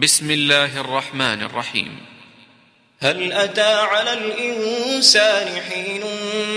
بسم الله الرحمن الرحيم. هل أتى على الإنسان حين